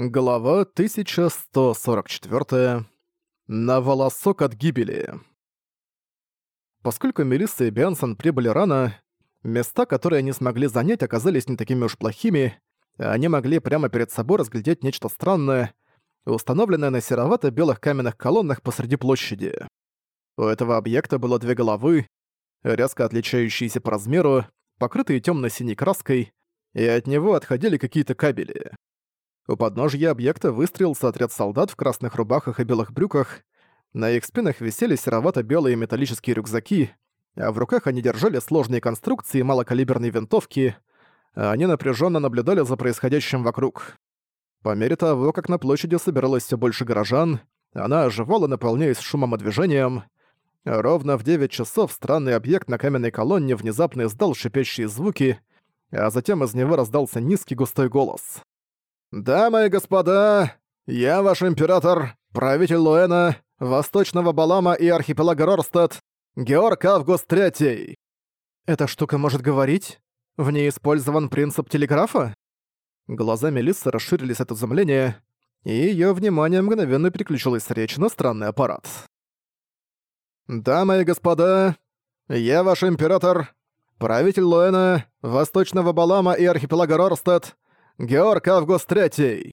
Глава 1144. На волосок от гибели. Поскольку Мелисса и Бенсон прибыли рано, места, которые они смогли занять, оказались не такими уж плохими, они могли прямо перед собой разглядеть нечто странное, установленное на серовато-белых каменных колоннах посреди площади. У этого объекта было две головы, резко отличающиеся по размеру, покрытые темно синей краской, и от него отходили какие-то кабели. У подножья объекта выстрелился отряд солдат в красных рубахах и белых брюках. На их спинах висели серовато-белые металлические рюкзаки, а в руках они держали сложные конструкции малокалиберной винтовки, они напряженно наблюдали за происходящим вокруг. По мере того, как на площади собиралось все больше горожан, она оживала, наполняясь шумом и движением. Ровно в 9 часов странный объект на каменной колонне внезапно издал шипящие звуки, а затем из него раздался низкий густой голос. «Дамы и господа, я ваш император, правитель Луэна, Восточного Балама и архипелага Рорстад, Георг Август Третий». «Эта штука может говорить? В ней использован принцип телеграфа?» Глаза Мелиссы расширились от изумления, и её внимание мгновенно переключилось речь на странный аппарат. «Дамы и господа, я ваш император, правитель Луэна, Восточного Балама и архипелага Рорстад, Георг Август Третий.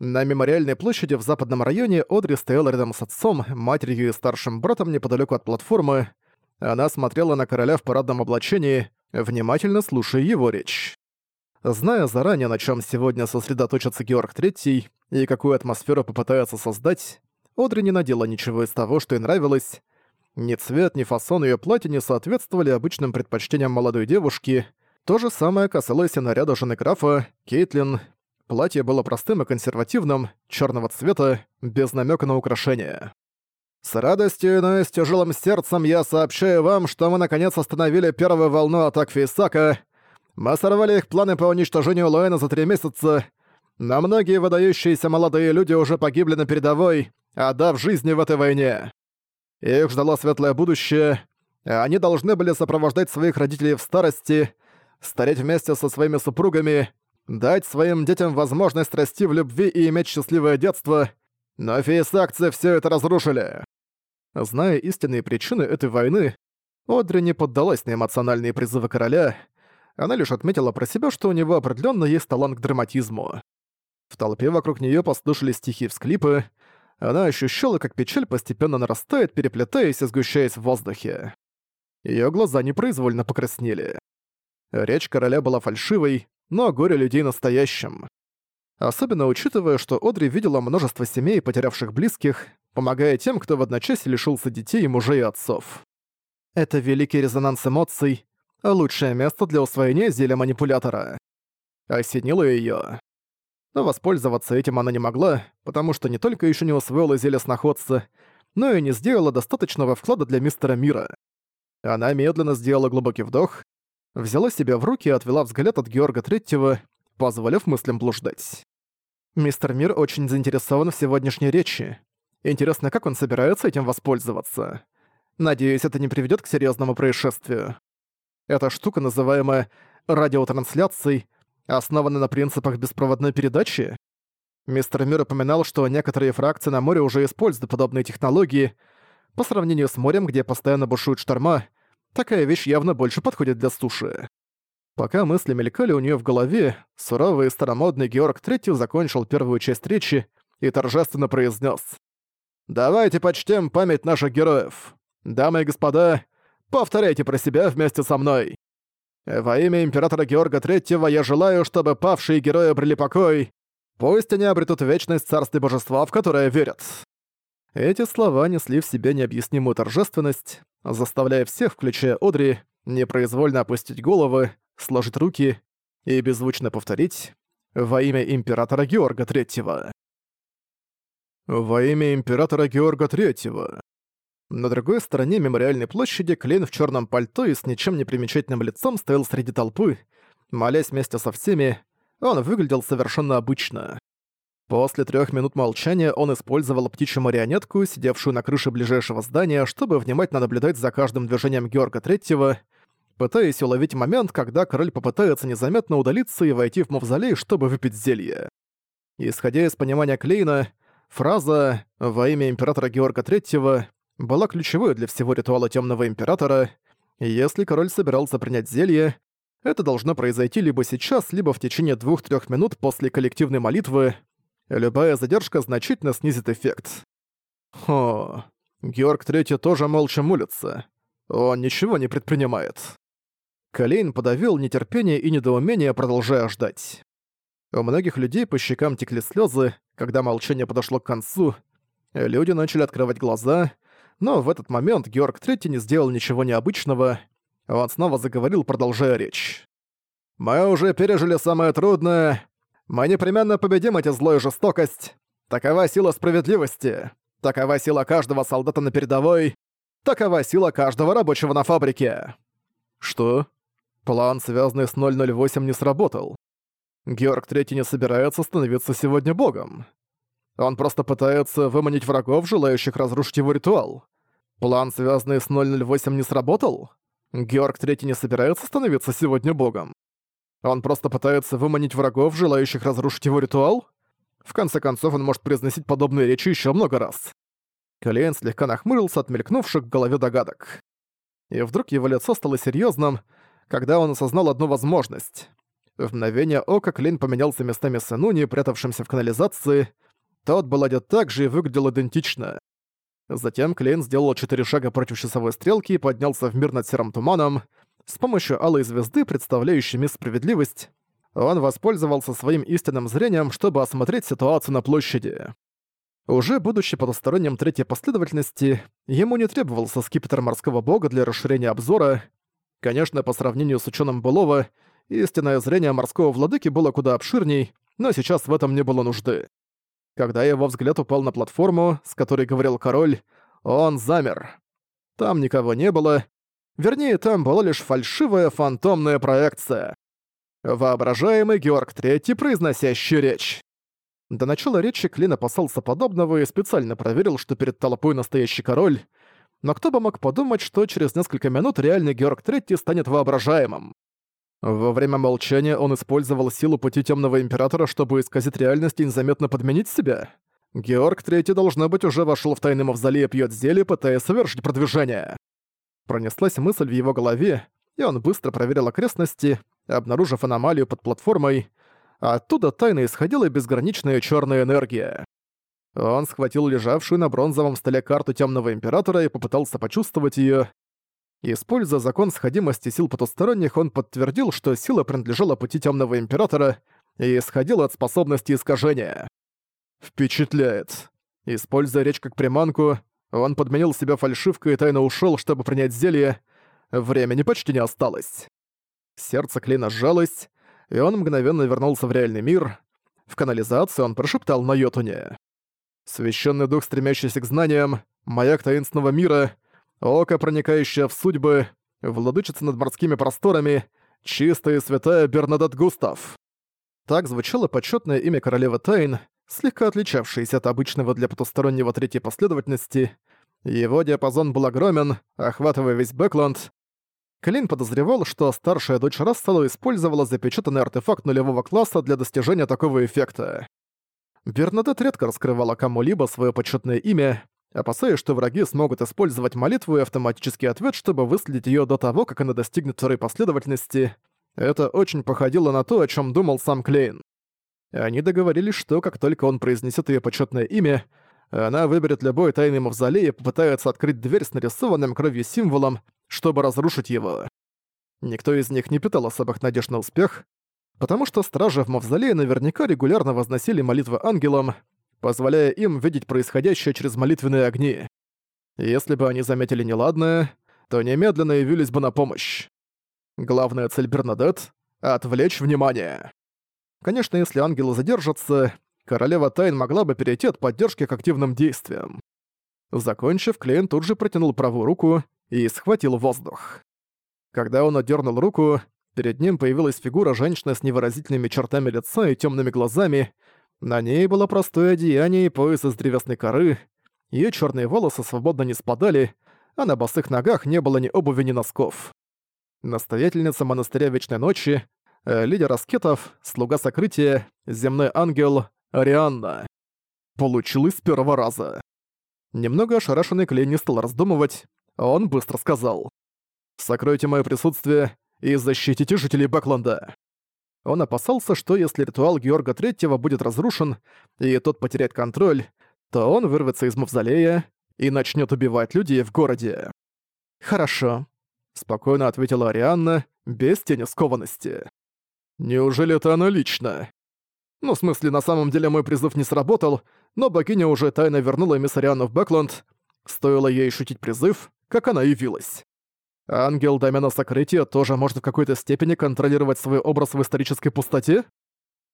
На мемориальной площади в западном районе Одри стояла рядом с отцом, матерью и старшим братом неподалеку от платформы. Она смотрела на короля в парадном облачении, внимательно слушая его речь. Зная заранее, на чем сегодня сосредоточится Георг Третий и какую атмосферу попытается создать, Одри не надела ничего из того, что ей нравилось. Ни цвет, ни фасон ее платья не соответствовали обычным предпочтениям молодой девушки — то же самое касалось и наряда жены графа, Кейтлин. Платье было простым и консервативным, черного цвета, без намека на украшения. «С радостью, но и с тяжелым сердцем я сообщаю вам, что мы наконец остановили первую волну атак Фейсака. Мы сорвали их планы по уничтожению Лоэна за три месяца. Но многие выдающиеся молодые люди уже погибли на передовой, отдав жизни в этой войне. Их ждало светлое будущее. Они должны были сопровождать своих родителей в старости — стареть вместе со своими супругами, дать своим детям возможность расти в любви и иметь счастливое детство, но фейс-акции всё это разрушили. Зная истинные причины этой войны, Одри не поддалась на эмоциональные призывы короля, она лишь отметила про себя, что у него определённо есть талант к драматизму. В толпе вокруг неё послышались стихи всклипы, она ощущала, как печаль постепенно нарастает, переплетаясь и сгущаясь в воздухе. Её глаза непроизвольно покраснели. Речь короля была фальшивой, но горе людей настоящим. Особенно учитывая, что Одри видела множество семей, потерявших близких, помогая тем, кто в одночасье лишился детей, мужей и отцов. Это великий резонанс эмоций, а лучшее место для усвоения зелья манипулятора. Осенило её. Но воспользоваться этим она не могла, потому что не только ещё не усвоила зелье сноходца, но и не сделала достаточного вклада для мистера мира. Она медленно сделала глубокий вдох взяла себя в руки и отвела взгляд от Георга Третьего, позволив мыслям блуждать. «Мистер Мир очень заинтересован в сегодняшней речи. Интересно, как он собирается этим воспользоваться. Надеюсь, это не приведет к серьезному происшествию. Эта штука, называемая радиотрансляцией, основана на принципах беспроводной передачи. Мистер Мир упоминал, что некоторые фракции на море уже используют подобные технологии. По сравнению с морем, где постоянно бушуют шторма, Такая вещь явно больше подходит для суши. Пока мысли мелькали у нее в голове, суровый и старомодный Георг Третий закончил первую часть речи и торжественно произнес: «Давайте почтем память наших героев. Дамы и господа, повторяйте про себя вместе со мной. Во имя императора Георга Третьего я желаю, чтобы павшие герои обрели покой. Пусть они обретут вечность царстве божества, в которое верят». Эти слова несли в себе необъяснимую торжественность, заставляя всех, включая Одри, непроизвольно опустить головы, сложить руки и беззвучно повторить «Во имя императора Георга Третьего». «Во имя императора Георга Третьего». На другой стороне мемориальной площади Клейн в черном пальто и с ничем не примечательным лицом стоял среди толпы, молясь вместе со всеми, он выглядел совершенно обычно. После трех минут молчания он использовал птичью марионетку, сидевшую на крыше ближайшего здания, чтобы внимательно наблюдать за каждым движением Георга Третьего, пытаясь уловить момент, когда король попытается незаметно удалиться и войти в мавзолей, чтобы выпить зелье. Исходя из понимания Клейна, фраза «во имя императора Георга Третьего» была ключевой для всего ритуала Темного Императора, если король собирался принять зелье, это должно произойти либо сейчас, либо в течение двух-трех минут после коллективной молитвы, Любая задержка значительно снизит эффект. Хо, Георг Третий тоже молча молится. Он ничего не предпринимает. Колейн подавил нетерпение и недоумение, продолжая ждать. У многих людей по щекам текли слезы, когда молчание подошло к концу. Люди начали открывать глаза, но в этот момент Георг Третий не сделал ничего необычного. Он снова заговорил, продолжая речь. «Мы уже пережили самое трудное, мы непременно победим эти зло и жестокость. Такова сила справедливости. Такова сила каждого солдата на передовой. Такова сила каждого рабочего на фабрике. Что? План, связанный с 008, не сработал. Георг Третий не собирается становиться сегодня богом. Он просто пытается выманить врагов, желающих разрушить его ритуал. План, связанный с 008, не сработал? Георг Третий не собирается становиться сегодня богом. Он просто пытается выманить врагов, желающих разрушить его ритуал? В конце концов, он может произносить подобные речи еще много раз. Калиен слегка нахмурился от мелькнувших в голове догадок. И вдруг его лицо стало серьезным, когда он осознал одну возможность. В мгновение ока Клейн поменялся местами с Энуни, прятавшимся в канализации. Тот был одет так же и выглядел идентично. Затем Клейн сделал четыре шага против часовой стрелки и поднялся в мир над серым туманом. С помощью алой звезды, представляющей справедливость, он воспользовался своим истинным зрением, чтобы осмотреть ситуацию на площади. Уже будучи потусторонним третьей последовательности, ему не требовался скипетр морского бога для расширения обзора. Конечно, по сравнению с ученым былого, истинное зрение морского владыки было куда обширней, но сейчас в этом не было нужды. Когда его взгляд упал на платформу, с которой говорил король, он замер. Там никого не было, Вернее, там была лишь фальшивая фантомная проекция. Воображаемый Георг Третий, произносящий речь. До начала речи Клин опасался подобного и специально проверил, что перед толпой настоящий король. Но кто бы мог подумать, что через несколько минут реальный Георг Третий станет воображаемым. Во время молчания он использовал силу пути Темного Императора, чтобы исказить реальность и незаметно подменить себя. Георг Третий, должно быть, уже вошел в тайный мавзолей Пьёдзели, пытаясь совершить продвижение. Пронеслась мысль в его голове, и он быстро проверил окрестности, обнаружив аномалию под платформой, а оттуда тайно исходила безграничная черная энергия. Он схватил лежавшую на бронзовом столе карту Темного Императора и попытался почувствовать ее. Используя закон сходимости сил потусторонних, он подтвердил, что сила принадлежала пути Темного Императора и исходила от способности искажения. «Впечатляет». Используя речь как приманку, он подменил себя фальшивкой и тайно ушёл, чтобы принять зелье. Времени почти не осталось. Сердце Клина сжалось, и он мгновенно вернулся в реальный мир. В канализации он прошептал на Йотуне. Священный дух, стремящийся к знаниям, маяк таинственного мира, око, проникающее в судьбы, владычица над морскими просторами, чистая и святая Бернадет Густав. Так звучало почетное имя королевы Тайн — слегка отличавшиеся от обычного для потустороннего третьей последовательности. Его диапазон был огромен, охватывая весь Бэкленд. Клин подозревал, что старшая дочь Рассела использовала запечатанный артефакт нулевого класса для достижения такого эффекта. Бернадет редко раскрывала кому-либо свое почетное имя, опасаясь, что враги смогут использовать молитву и автоматический ответ, чтобы выследить ее до того, как она достигнет второй последовательности. Это очень походило на то, о чем думал сам Клейн. Они договорились, что как только он произнесет ее почетное имя, она выберет любой тайный мавзолей и попытается открыть дверь с нарисованным кровью символом, чтобы разрушить его. Никто из них не питал особых надежд на успех, потому что стражи в мавзолее наверняка регулярно возносили молитвы ангелам, позволяя им видеть происходящее через молитвенные огни. Если бы они заметили неладное, то немедленно явились бы на помощь. Главная цель Бернадет — отвлечь внимание. Конечно, если ангелы задержатся, королева Тайн могла бы перейти от поддержки к активным действиям. Закончив, клиент тут же протянул правую руку и схватил воздух. Когда он отдернул руку, перед ним появилась фигура женщины с невыразительными чертами лица и темными глазами. На ней было простое одеяние и пояс из древесной коры. Ее черные волосы свободно не спадали, а на босых ногах не было ни обуви, ни носков. Настоятельница монастыря Вечной Ночи, Э, лидер аскетов, слуга сокрытия, земной ангел, Арианна. Получил с первого раза. Немного ошарашенный Клей не стал раздумывать, он быстро сказал. «Сокройте мое присутствие и защитите жителей Бакланда». Он опасался, что если ритуал Георга Третьего будет разрушен, и тот потеряет контроль, то он вырвется из мавзолея и начнет убивать людей в городе. «Хорошо», — спокойно ответила Арианна, без тени скованности. Неужели это она лично? Ну, в смысле, на самом деле мой призыв не сработал, но богиня уже тайно вернула Эмиссариану в Бэкланд. Стоило ей шутить призыв, как она явилась. Ангел домена сокрытия тоже может в какой-то степени контролировать свой образ в исторической пустоте?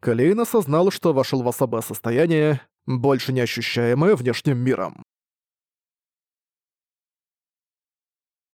Клейн осознал, что вошел в особое состояние, больше не ощущаемое внешним миром.